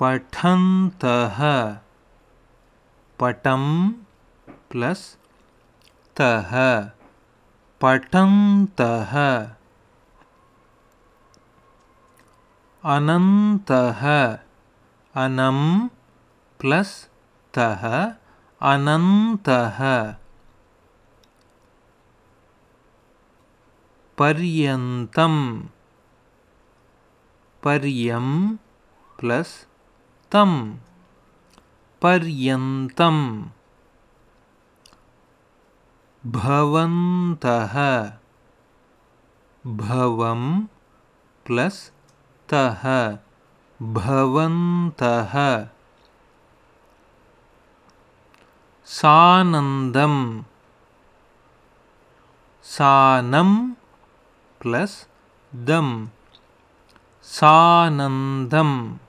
पठन्तः। पटं प्लस् तः। पठन्तः। अनन्तः। अनं प्लस् तः। अनन्तः। पर्यन्तं। पर्यं प्लस् तं पर्यन्तं भवन्तः। भवं प्लस् तः। भवन्तः। सानन्दं सानं प्लस् दं सानन्दम्।